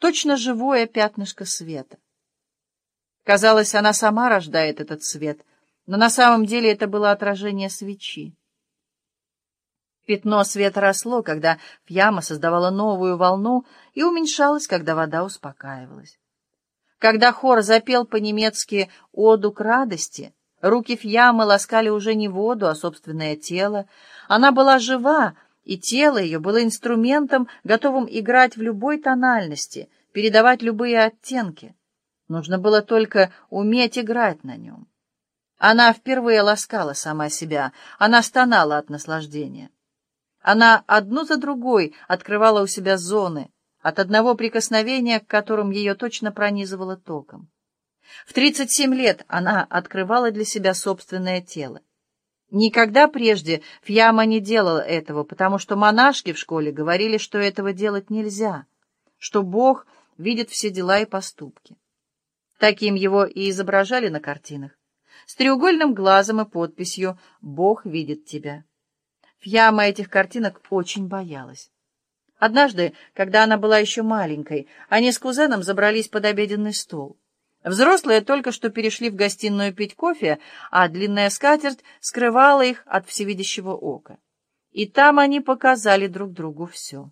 точно живое пятнышко света. Казалось, она сама рождает этот свет, но на самом деле это было отражение свечи. Пятно света росло, когда Фьяма создавала новую волну, и уменьшалось, когда вода успокаивалась. Когда хор запел по-немецки «Оду к радости», руки Фьямы ласкали уже не воду, а собственное тело. Она была жива, и тело ее было инструментом, готовым играть в любой тональности, передавать любые оттенки. Нужно было только уметь играть на нем. Она впервые ласкала сама себя, она стонала от наслаждения. Она одну за другой открывала у себя зоны, от одного прикосновения, к которым ее точно пронизывало током. В 37 лет она открывала для себя собственное тело. Никогда прежде Фьяма не делала этого, потому что монашки в школе говорили, что этого делать нельзя, что Бог видит все дела и поступки. Таким его и изображали на картинах, с треугольным глазом и подписью «Бог видит тебя». Фьяма этих картинок очень боялась. Однажды, когда она была еще маленькой, они с кузеном забрались под обеденный стол. Взрослые только что перешли в гостиную пить кофе, а длинная скатерть скрывала их от всевидящего ока. И там они показали друг другу все.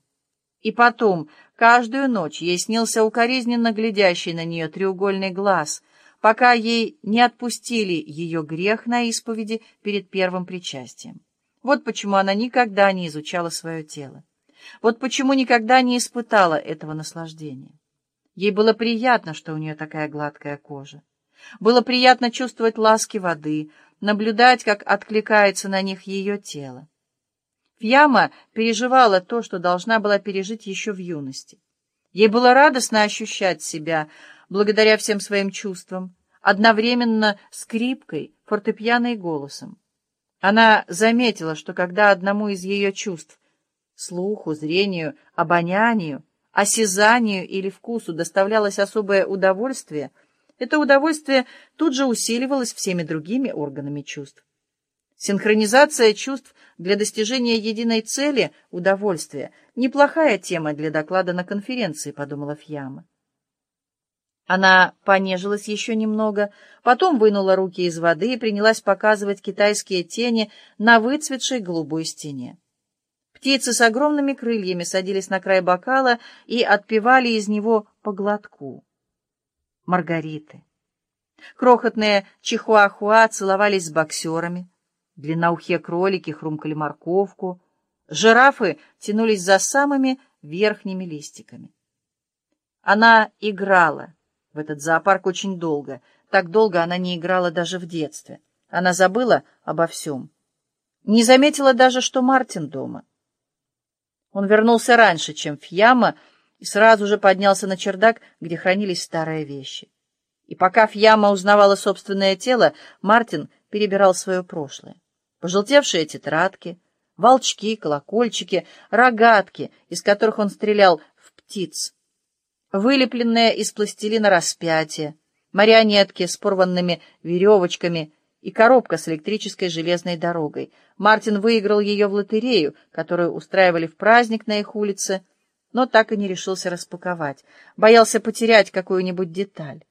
И потом, каждую ночь ей снился укоризненно глядящий на нее треугольный глаз, пока ей не отпустили ее грех на исповеди перед первым причастием. Вот почему она никогда не изучала свое тело. Вот почему никогда не испытала этого наслаждения. Ей было приятно, что у нее такая гладкая кожа. Было приятно чувствовать ласки воды, наблюдать, как откликается на них ее тело. Фьяма переживала то, что должна была пережить еще в юности. Ей было радостно ощущать себя, благодаря всем своим чувствам, одновременно скрипкой, фортепиано голосом. Она заметила, что когда одному из ее чувств — слуху, зрению, обонянию, осязанию или вкусу доставлялось особое удовольствие, это удовольствие тут же усиливалось всеми другими органами чувств. Синхронизация чувств для достижения единой цели — удовольствия — неплохая тема для доклада на конференции, подумала Фьяма. Она понежилась еще немного, потом вынула руки из воды и принялась показывать китайские тени на выцветшей голубой стене. Птицы с огромными крыльями садились на край бокала и отпивали из него по глотку. Маргариты. Крохотные чихуахуа целовались с боксерами. Длинноухие кролики хрумкали морковку. Жирафы тянулись за самыми верхними листиками. Она играла в этот зоопарк очень долго. Так долго она не играла даже в детстве. Она забыла обо всем. Не заметила даже, что Мартин дома. Он вернулся раньше, чем Фьяма, и сразу же поднялся на чердак, где хранились старые вещи. И пока Фьяма узнавала собственное тело, Мартин перебирал свое прошлое. Пожелтевшие тетрадки, волчки, колокольчики, рогатки, из которых он стрелял в птиц, вылепленное из пластилина распятие, марионетки с порванными веревочками и коробка с электрической железной дорогой. Мартин выиграл ее в лотерею, которую устраивали в праздник на их улице, но так и не решился распаковать, боялся потерять какую-нибудь деталь.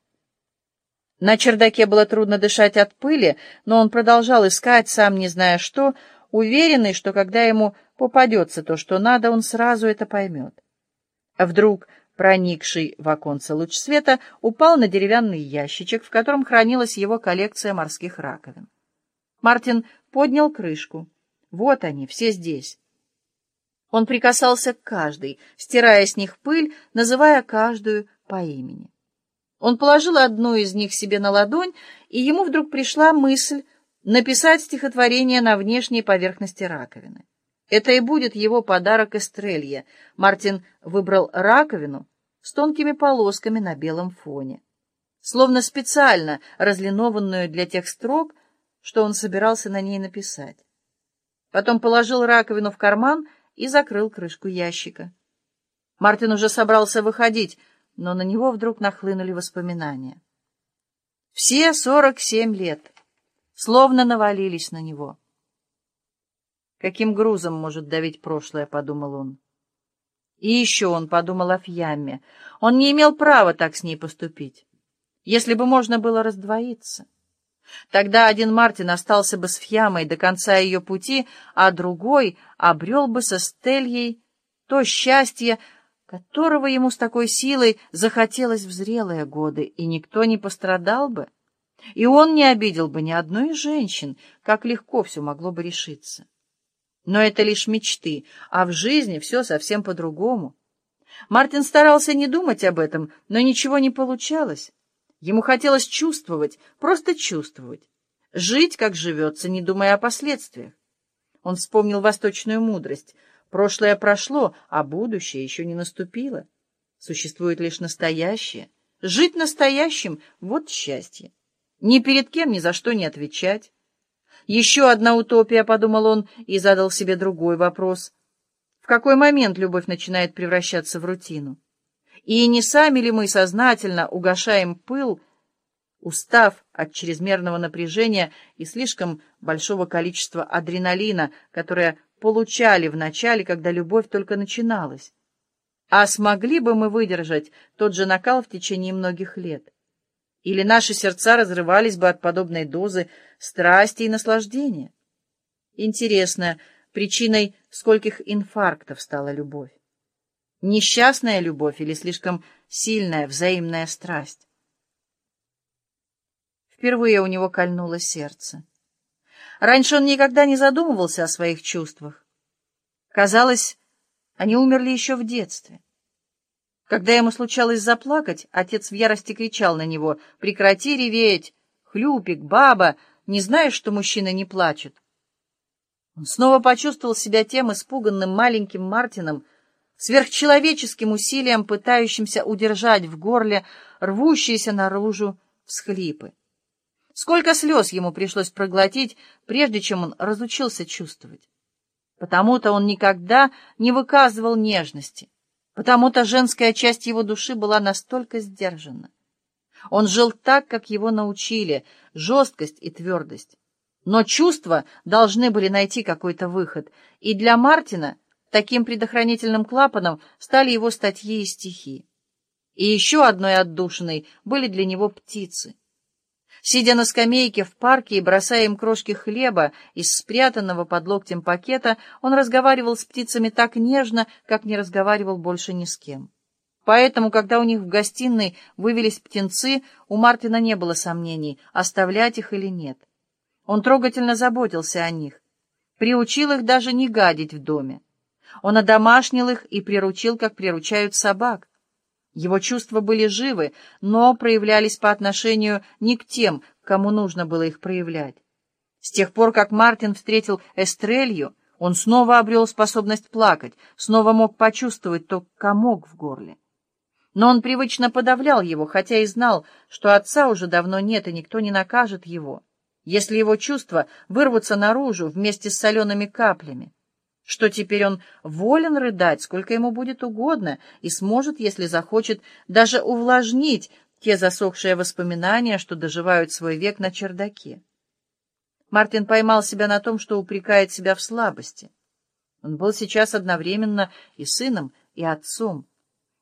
На чердаке было трудно дышать от пыли, но он продолжал искать, сам не зная что, уверенный, что когда ему попадется то, что надо, он сразу это поймет. Вдруг проникший в оконце луч света, упал на деревянный ящичек, в котором хранилась его коллекция морских раковин. Мартин поднял крышку. Вот они, все здесь. Он прикасался к каждой, стирая с них пыль, называя каждую по имени. Он положил одну из них себе на ладонь, и ему вдруг пришла мысль написать стихотворение на внешней поверхности раковины. Это и будет его подарок Эстрелье. Мартин выбрал раковину с тонкими полосками на белом фоне, словно специально разлинованную для тех строк, что он собирался на ней написать. Потом положил раковину в карман и закрыл крышку ящика. Мартин уже собрался выходить, но на него вдруг нахлынули воспоминания. Все сорок семь лет словно навалились на него. Каким грузом может давить прошлое, — подумал он. И еще он подумал о Фьямме. Он не имел права так с ней поступить. Если бы можно было раздвоиться. Тогда один Мартин остался бы с Фьямой до конца ее пути, а другой обрел бы со Стельей то счастье, которого ему с такой силой захотелось в зрелые годы, и никто не пострадал бы, и он не обидел бы ни одной из женщин, как легко все могло бы решиться. Но это лишь мечты, а в жизни все совсем по-другому. Мартин старался не думать об этом, но ничего не получалось. Ему хотелось чувствовать, просто чувствовать. Жить, как живется, не думая о последствиях. Он вспомнил восточную мудрость. Прошлое прошло, а будущее еще не наступило. Существует лишь настоящее. Жить настоящим — вот счастье. Ни перед кем ни за что не отвечать. Еще одна утопия, — подумал он и задал себе другой вопрос. В какой момент любовь начинает превращаться в рутину? И не сами ли мы сознательно угошаем пыл, устав от чрезмерного напряжения и слишком большого количества адреналина, которое получали в начале, когда любовь только начиналась? А смогли бы мы выдержать тот же накал в течение многих лет? Или наши сердца разрывались бы от подобной дозы страсти и наслаждения? Интересно, причиной скольких инфарктов стала любовь? Несчастная любовь или слишком сильная взаимная страсть? Впервые у него кольнуло сердце. Раньше он никогда не задумывался о своих чувствах. Казалось, они умерли еще в детстве. Когда ему случалось заплакать, отец в ярости кричал на него «Прекрати реветь! Хлюпик, баба! Не знаешь, что мужчины не плачут?» Он снова почувствовал себя тем испуганным маленьким Мартином, сверхчеловеческим усилием, пытающимся удержать в горле рвущиеся наружу всхлипы. Сколько слез ему пришлось проглотить, прежде чем он разучился чувствовать. Потому-то он никогда не выказывал нежности. Потому-то женская часть его души была настолько сдержана. Он жил так, как его научили, жесткость и твердость. Но чувства должны были найти какой-то выход, и для Мартина таким предохранительным клапаном стали его статьи и стихи. И еще одной отдушиной были для него птицы. Сидя на скамейке в парке и бросая им крошки хлеба из спрятанного под локтем пакета, он разговаривал с птицами так нежно, как не разговаривал больше ни с кем. Поэтому, когда у них в гостиной вывелись птенцы, у Мартина не было сомнений, оставлять их или нет. Он трогательно заботился о них, приучил их даже не гадить в доме. Он одомашнил их и приручил, как приручают собак. Его чувства были живы, но проявлялись по отношению не к тем, кому нужно было их проявлять. С тех пор, как Мартин встретил Эстрелью, он снова обрел способность плакать, снова мог почувствовать то комок в горле. Но он привычно подавлял его, хотя и знал, что отца уже давно нет и никто не накажет его, если его чувства вырвутся наружу вместе с солеными каплями что теперь он волен рыдать, сколько ему будет угодно, и сможет, если захочет, даже увлажнить те засохшие воспоминания, что доживают свой век на чердаке. Мартин поймал себя на том, что упрекает себя в слабости. Он был сейчас одновременно и сыном, и отцом.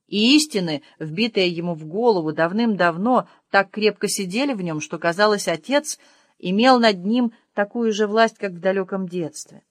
И истины, вбитые ему в голову давным-давно, так крепко сидели в нем, что, казалось, отец имел над ним такую же власть, как в далеком детстве.